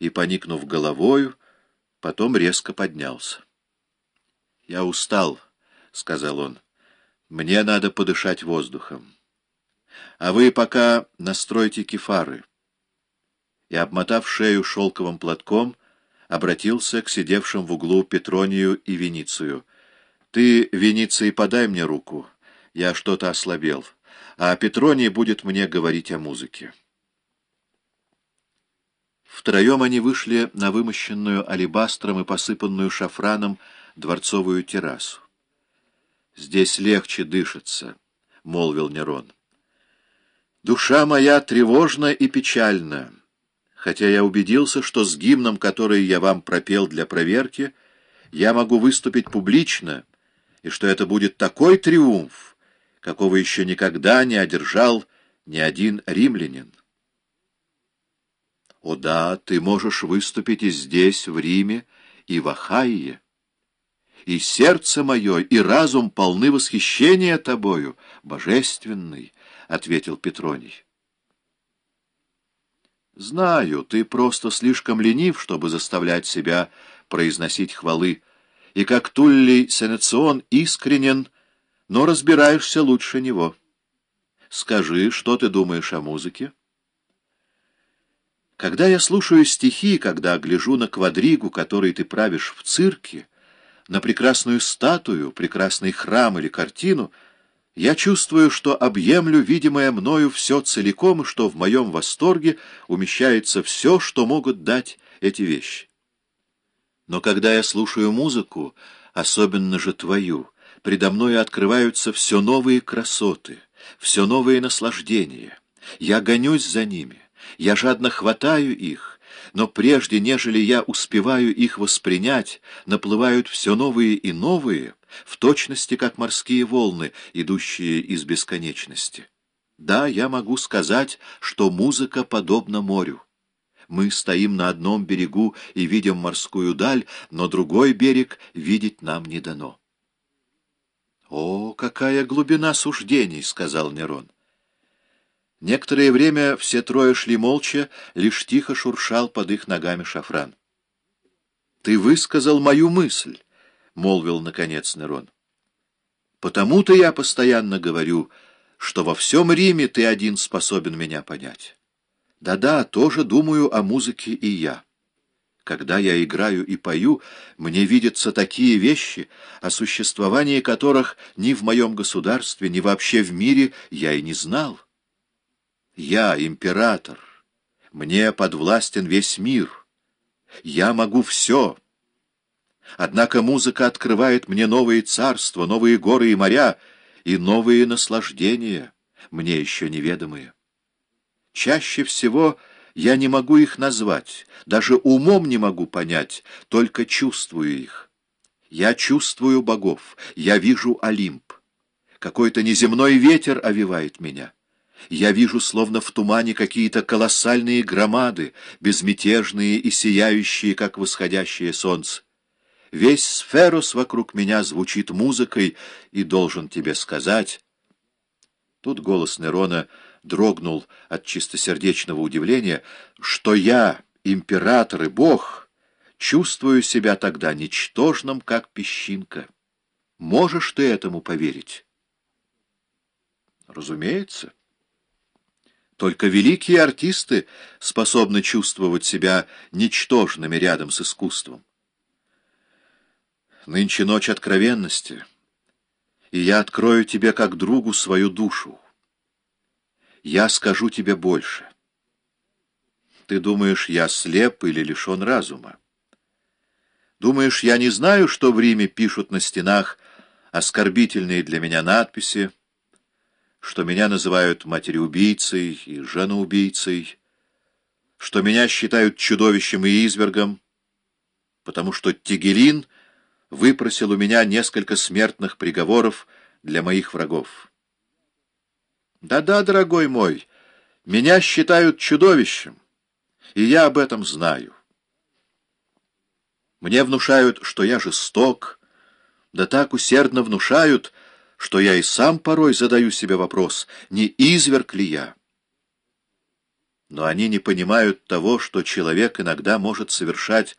и, поникнув головою, потом резко поднялся. — Я устал, — сказал он. — Мне надо подышать воздухом. А вы пока настройте кефары. И, обмотав шею шелковым платком, обратился к сидевшим в углу Петронию и Веницию. — Ты, Вениций, подай мне руку. Я что-то ослабел. А Петроний будет мне говорить о музыке. Втроем они вышли на вымощенную алебастром и посыпанную шафраном дворцовую террасу. «Здесь легче дышится», — молвил Нерон. «Душа моя тревожна и печальна, хотя я убедился, что с гимном, который я вам пропел для проверки, я могу выступить публично, и что это будет такой триумф, какого еще никогда не одержал ни один римлянин. О да, ты можешь выступить и здесь, в Риме, и в Ахайе. И сердце мое, и разум полны восхищения тобою, божественный, — ответил Петроний. Знаю, ты просто слишком ленив, чтобы заставлять себя произносить хвалы, и как Туллий Сенецион искренен, но разбираешься лучше него. Скажи, что ты думаешь о музыке? Когда я слушаю стихи, когда гляжу на квадригу, который ты правишь в цирке, на прекрасную статую, прекрасный храм или картину, я чувствую, что объемлю видимое мною все целиком, и что в моем восторге умещается все, что могут дать эти вещи. Но когда я слушаю музыку, особенно же твою, предо мною открываются все новые красоты, все новые наслаждения. Я гонюсь за ними. Я жадно хватаю их, но прежде, нежели я успеваю их воспринять, наплывают все новые и новые, в точности, как морские волны, идущие из бесконечности. Да, я могу сказать, что музыка подобна морю. Мы стоим на одном берегу и видим морскую даль, но другой берег видеть нам не дано. «О, какая глубина суждений!» — сказал Нерон. Некоторое время все трое шли молча, лишь тихо шуршал под их ногами шафран. — Ты высказал мою мысль, — молвил наконец Нерон. — Потому-то я постоянно говорю, что во всем Риме ты один способен меня понять. Да-да, тоже думаю о музыке и я. Когда я играю и пою, мне видятся такие вещи, о существовании которых ни в моем государстве, ни вообще в мире я и не знал. Я император. Мне подвластен весь мир. Я могу все. Однако музыка открывает мне новые царства, новые горы и моря и новые наслаждения, мне еще неведомые. Чаще всего я не могу их назвать, даже умом не могу понять, только чувствую их. Я чувствую богов, я вижу Олимп. Какой-то неземной ветер овивает меня. Я вижу, словно в тумане, какие-то колоссальные громады, безмятежные и сияющие, как восходящее солнце. Весь сферос вокруг меня звучит музыкой, и должен тебе сказать... Тут голос Нерона дрогнул от чистосердечного удивления, что я, император и бог, чувствую себя тогда ничтожным, как песчинка. Можешь ты этому поверить? Разумеется. Только великие артисты способны чувствовать себя ничтожными рядом с искусством. Нынче ночь откровенности, и я открою тебе как другу свою душу. Я скажу тебе больше. Ты думаешь, я слеп или лишен разума? Думаешь, я не знаю, что в Риме пишут на стенах оскорбительные для меня надписи, что меня называют матерью-убийцей и женоубийцей, что меня считают чудовищем и извергом, потому что Тигелин выпросил у меня несколько смертных приговоров для моих врагов. Да-да, дорогой мой, меня считают чудовищем, и я об этом знаю. Мне внушают, что я жесток, да так усердно внушают, что я и сам порой задаю себе вопрос, не изверг ли я. но они не понимают того, что человек иногда может совершать